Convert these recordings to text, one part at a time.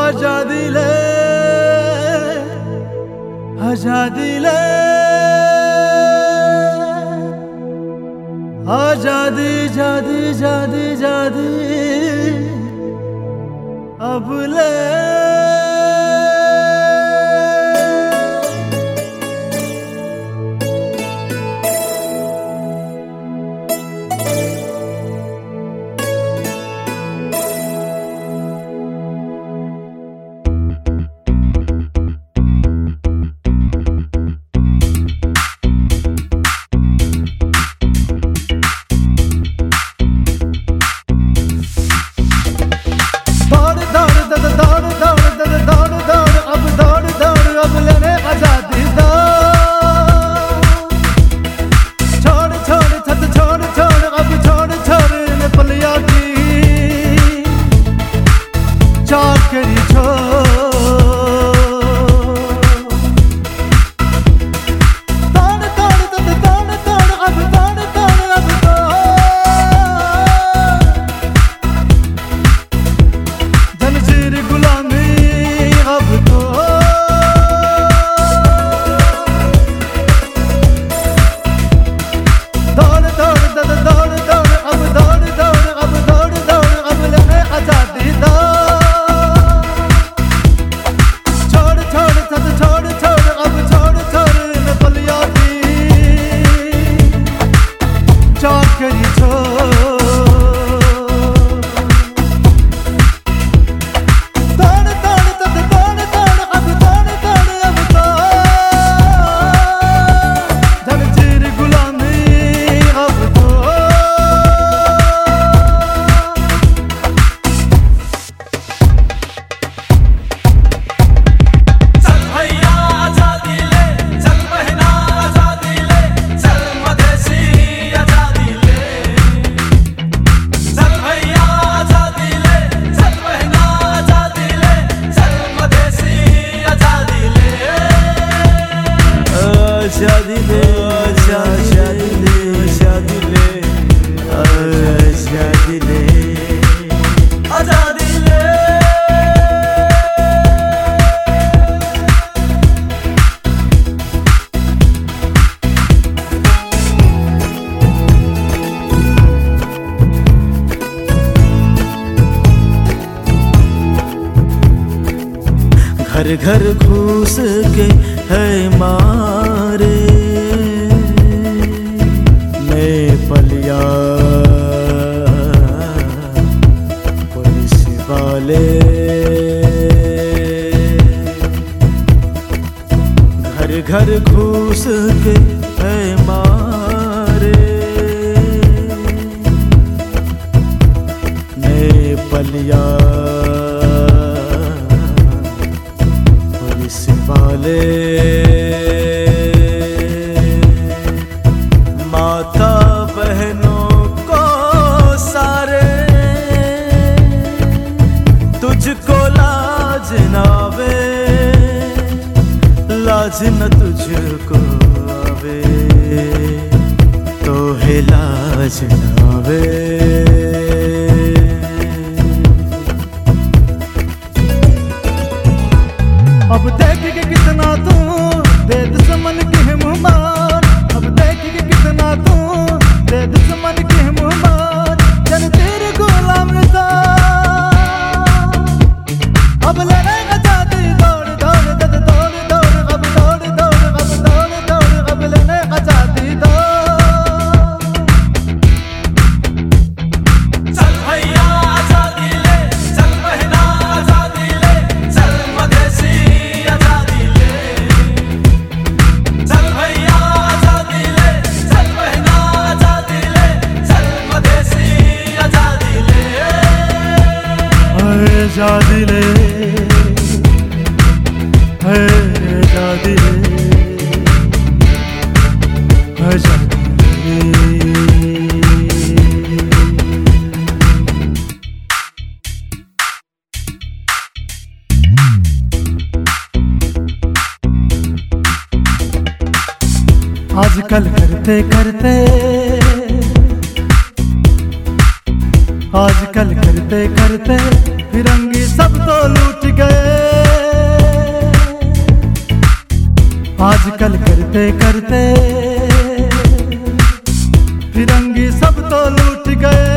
आजादी ले आजादी ले आजादी जादी जादी जादी अब ले घर घुस के है मारे। मैं पलिया। पुलिस वाले घर घर घुस के है मारे। मैं पलिया। आवाज़ न तुझको आवे तो है लाज न आवे। आजकल करते करते, आजकल करते करते फिरंगी सब तो लूट गए। आजकल करते करते फिरंगी सब तो लूट गए।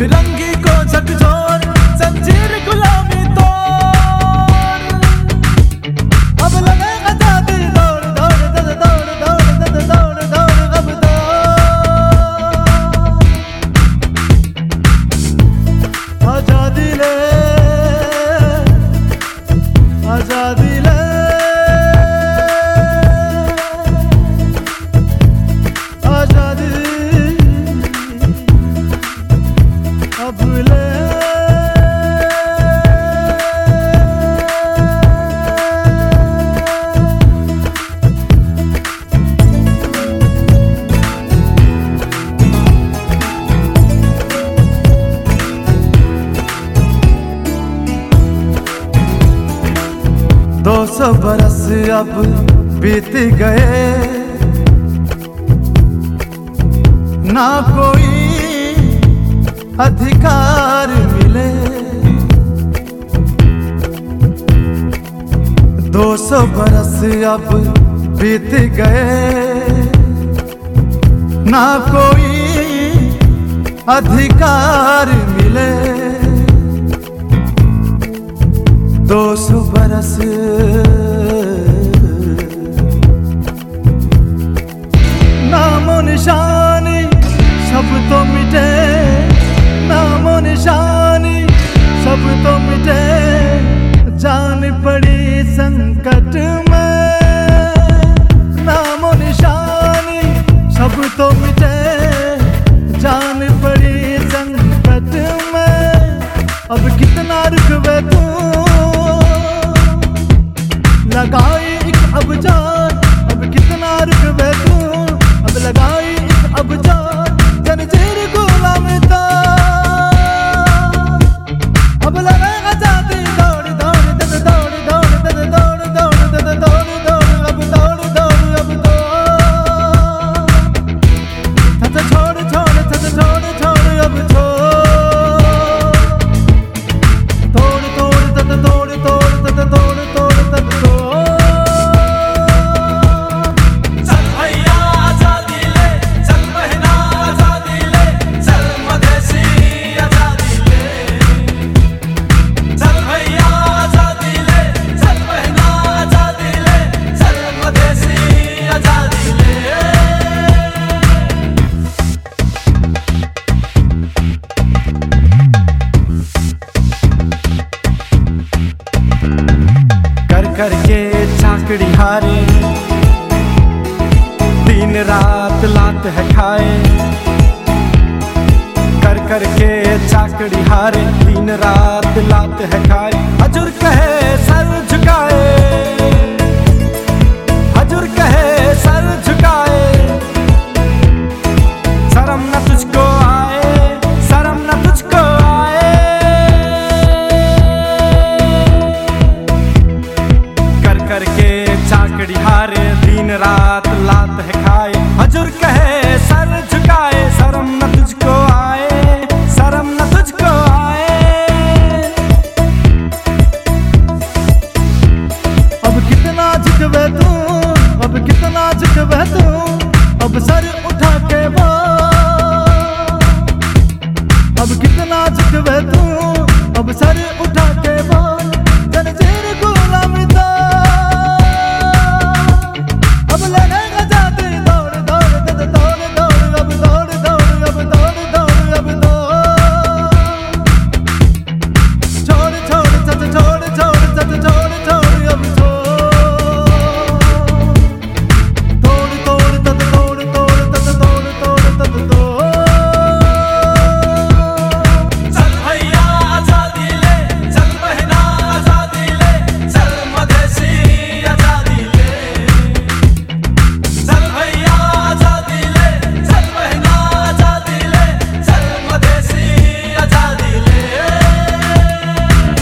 Für lange लब बीत गए। ना कोई अधिकार मिले। दो सौ बरस अब बीत गए। ना कोई अधिकार मिले। दो सौ बरस तो मिटे जान पड़ी संकट में। दिन रात लात है खाए। कर कर के चाकड़ी हारे, दिन रात लात है खाए। हजूर कहे, सर झुका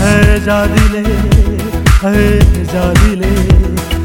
है जा दिले है जा